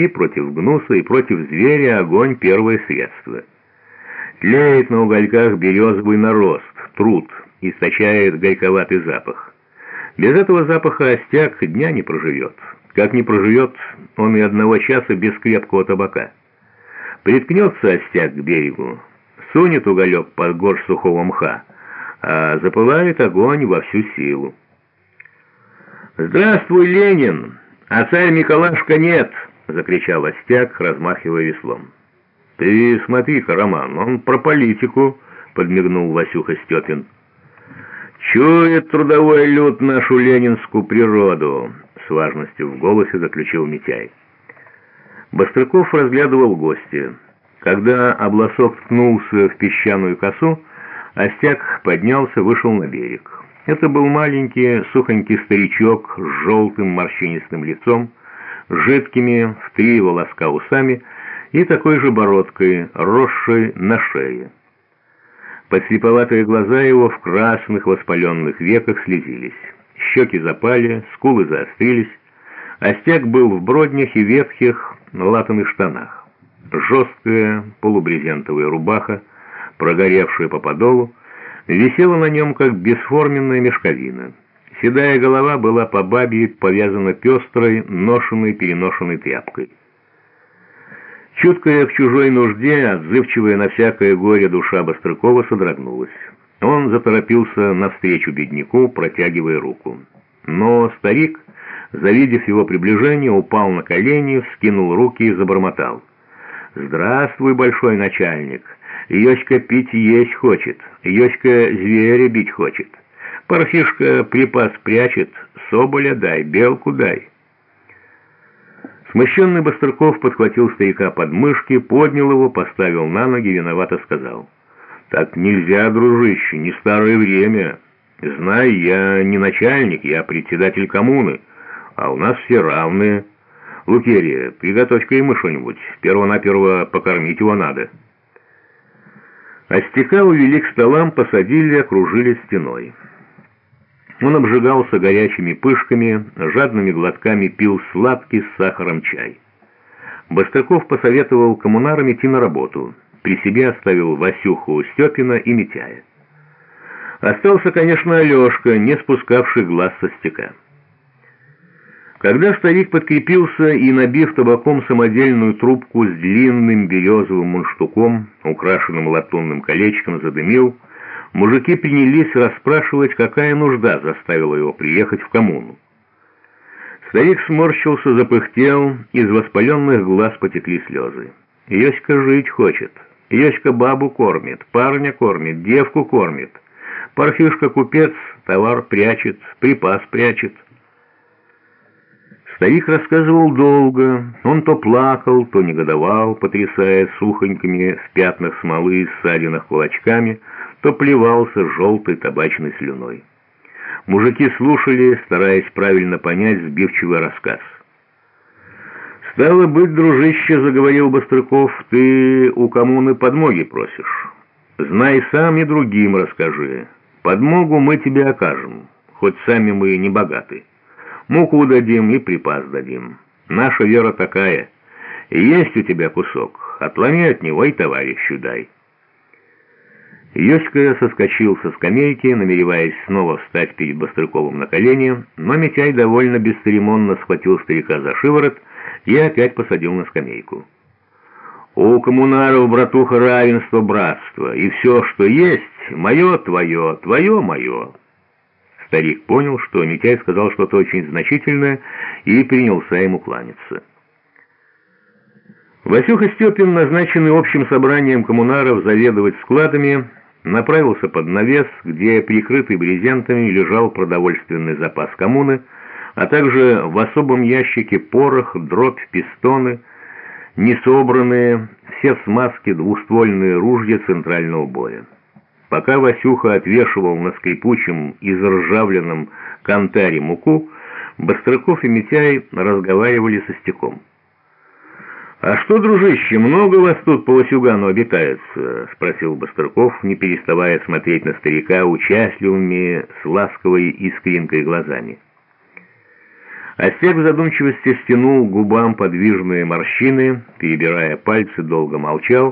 И против гнуса, и против зверя огонь — первое средство. Тлеет на угольках березовый нарост, труд, источает горьковатый запах. Без этого запаха остяк дня не проживет. Как не проживет он и одного часа без крепкого табака. Приткнется остяк к берегу, сунет уголек под горсть сухого мха, а запылает огонь во всю силу. «Здравствуй, Ленин! А царь Николашка нет!» — закричал Остяк, размахивая веслом. «Ты смотри-ка, Роман, он про политику!» — подмигнул Васюха Степин. «Чует трудовой люд нашу ленинскую природу!» — с важностью в голосе заключил Митяй. Бострыков разглядывал гостя. Когда обласок ткнулся в песчаную косу, Остяк поднялся, вышел на берег. Это был маленький, сухонький старичок с желтым морщинистым лицом, жидкими в три волоска усами и такой же бородкой, росшей на шее. Подслеповатые глаза его в красных воспаленных веках слезились. Щеки запали, скулы заострились. Остяк был в броднях и ветхих латаных штанах. Жесткая полубрезентовая рубаха, прогоревшая по подолу, висела на нем, как бесформенная мешковина. Седая голова была по бабье повязана пестрой, ношенной-переношенной тряпкой. Чуткая к чужой нужде, отзывчивая на всякое горе душа Бострыкова содрогнулась. Он заторопился навстречу бедняку, протягивая руку. Но старик, завидев его приближение, упал на колени, вскинул руки и забормотал. «Здравствуй, большой начальник!» Йоська пить есть хочет, Йоська зверя бить хочет. Парфишка припас прячет, соболя дай, белку дай. Смущенный Бастрыков подхватил старика под мышки, поднял его, поставил на ноги, виновато сказал. «Так нельзя, дружище, не старое время. Знай, я не начальник, я председатель коммуны, а у нас все равные. Лукерия, приготовь-ка ему что-нибудь, перво-наперво покормить его надо». Остяка увели к столам, посадили, окружили стеной. Он обжигался горячими пышками, жадными глотками пил сладкий с сахаром чай. Бастрыков посоветовал коммунарам идти на работу. При себе оставил Васюху Степина и Митяя. Остался, конечно, Алешка, не спускавший глаз со стека. Когда старик подкрепился и, набив табаком самодельную трубку с длинным березовым мундштуком, украшенным латунным колечком, задымил, мужики принялись расспрашивать, какая нужда заставила его приехать в коммуну. Старик сморщился, запыхтел, из воспаленных глаз потекли слезы. Йоська жить хочет, Йоська бабу кормит, парня кормит, девку кормит, Парфюшка-купец товар прячет, припас прячет. Старик рассказывал долго. Он то плакал, то негодовал, потрясая сухонькими в пятнах смолы и ссадинах кулачками, то плевался желтой табачной слюной. Мужики слушали, стараясь правильно понять сбивчивый рассказ. «Стало быть, дружище, — заговорил Бострыков, — ты у коммуны подмоги просишь. Знай сам и другим расскажи. Подмогу мы тебе окажем, хоть сами мы не богаты». Муку дадим и припас дадим. Наша вера такая. Есть у тебя кусок, отломи от него и товарищу дай». Йоська соскочил со скамейки, намереваясь снова встать перед Бострыковым на колени, но Митяй довольно бесцеремонно схватил старика за шиворот и опять посадил на скамейку. «У коммунаров, братуха, равенство, братство, и все, что есть, мое твое, твое мое». Старик понял, что Митяй сказал что-то очень значительное и принялся ему кланяться. Васюха Степин, назначенный общим собранием коммунаров заведовать складами, направился под навес, где прикрытый брезентами лежал продовольственный запас коммуны, а также в особом ящике порох, дробь, пистоны, несобранные, все в смазке двуствольные ружья центрального боя. Пока Васюха отвешивал на скрипучем и заржавленном кантаре муку, Бострыков и Митяй разговаривали со стеком. «А что, дружище, много вас тут по Васюгану обитается?» — спросил Бострыков, не переставая смотреть на старика участливыми с ласковой искринкой глазами. Остяк в задумчивости стянул губам подвижные морщины, перебирая пальцы, долго молчал,